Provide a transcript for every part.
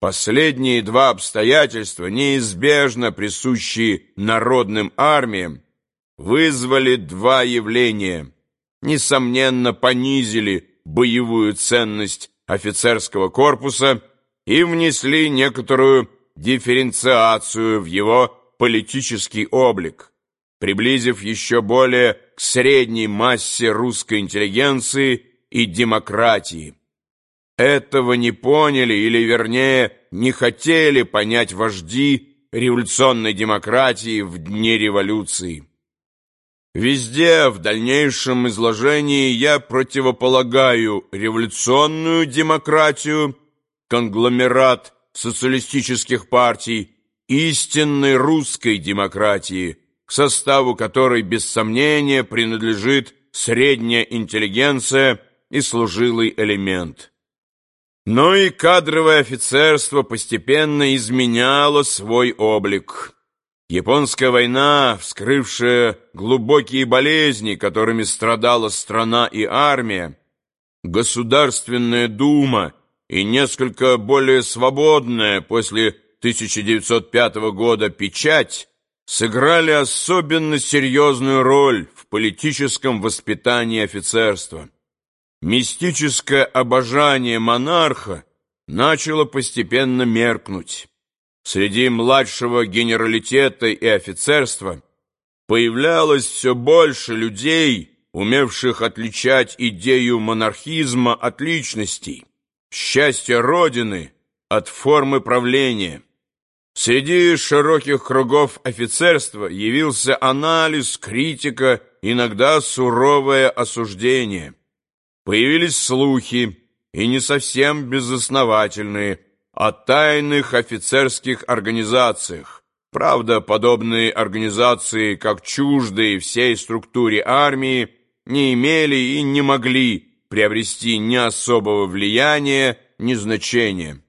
Последние два обстоятельства, неизбежно присущие народным армиям, вызвали два явления, несомненно понизили боевую ценность офицерского корпуса и внесли некоторую дифференциацию в его политический облик, приблизив еще более к средней массе русской интеллигенции и демократии. Этого не поняли, или, вернее, не хотели понять вожди революционной демократии в дни революции. Везде в дальнейшем изложении я противополагаю революционную демократию, конгломерат социалистических партий, истинной русской демократии, к составу которой без сомнения принадлежит средняя интеллигенция и служилый элемент. Но и кадровое офицерство постепенно изменяло свой облик. Японская война, вскрывшая глубокие болезни, которыми страдала страна и армия, Государственная дума и несколько более свободная после 1905 года печать сыграли особенно серьезную роль в политическом воспитании офицерства. Мистическое обожание монарха начало постепенно меркнуть. Среди младшего генералитета и офицерства появлялось все больше людей, умевших отличать идею монархизма от личностей, счастье Родины от формы правления. Среди широких кругов офицерства явился анализ, критика, иногда суровое осуждение – Появились слухи, и не совсем безосновательные, о тайных офицерских организациях. Правда, подобные организации, как чуждые всей структуре армии, не имели и не могли приобрести ни особого влияния, ни значения.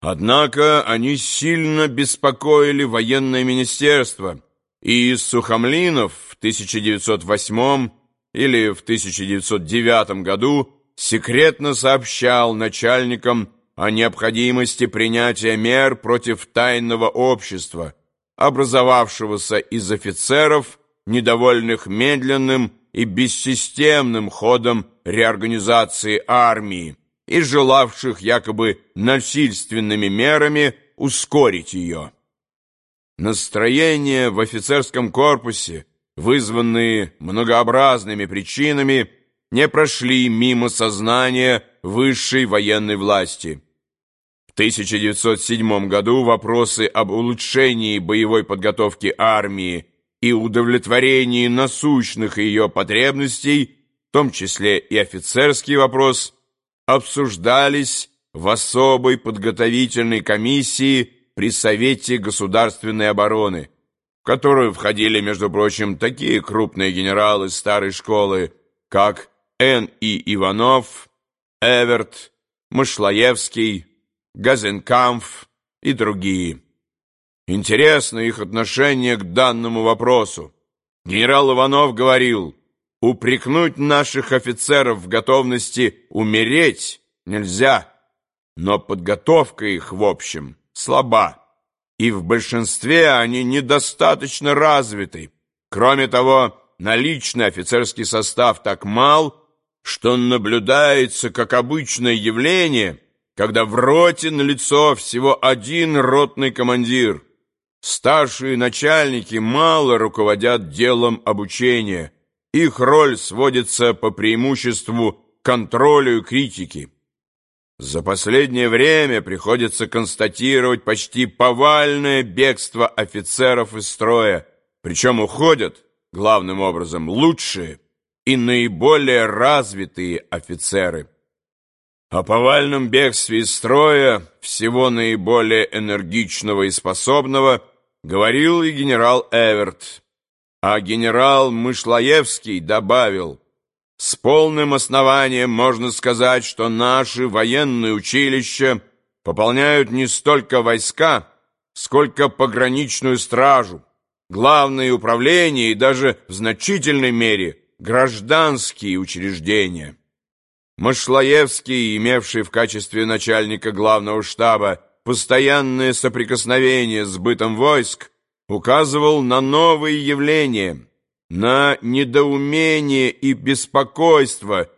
Однако они сильно беспокоили военное министерство, и Сухомлинов в 1908 или в 1909 году секретно сообщал начальникам о необходимости принятия мер против тайного общества, образовавшегося из офицеров, недовольных медленным и бессистемным ходом реорганизации армии и желавших якобы насильственными мерами ускорить ее. Настроение в офицерском корпусе вызванные многообразными причинами, не прошли мимо сознания высшей военной власти. В 1907 году вопросы об улучшении боевой подготовки армии и удовлетворении насущных ее потребностей, в том числе и офицерский вопрос, обсуждались в особой подготовительной комиссии при Совете государственной обороны – в которую входили, между прочим, такие крупные генералы старой школы, как Н. И. Иванов, Эверт, Мышлоевский, Газенкамф и другие. Интересно их отношение к данному вопросу. Генерал Иванов говорил, упрекнуть наших офицеров в готовности умереть нельзя, но подготовка их, в общем, слаба и в большинстве они недостаточно развиты. Кроме того, наличный офицерский состав так мал, что наблюдается как обычное явление, когда в роте налицо всего один ротный командир. Старшие начальники мало руководят делом обучения. Их роль сводится по преимуществу к контролю и критике. За последнее время приходится констатировать почти повальное бегство офицеров из строя, причем уходят, главным образом, лучшие и наиболее развитые офицеры. О повальном бегстве из строя, всего наиболее энергичного и способного, говорил и генерал Эверт, а генерал Мышлоевский добавил – с полным основанием можно сказать, что наши военные училища пополняют не столько войска, сколько пограничную стражу, главные управления и даже в значительной мере гражданские учреждения. Машлаевский, имевший в качестве начальника главного штаба постоянное соприкосновение с бытом войск указывал на новые явления, на недоумение и беспокойство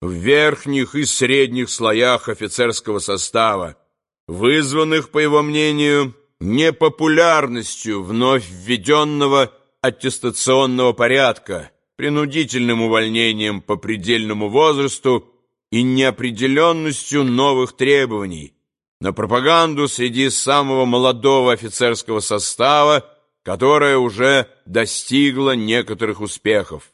в верхних и средних слоях офицерского состава, вызванных, по его мнению, непопулярностью вновь введенного аттестационного порядка, принудительным увольнением по предельному возрасту и неопределенностью новых требований, на пропаганду среди самого молодого офицерского состава, которая уже достигла некоторых успехов.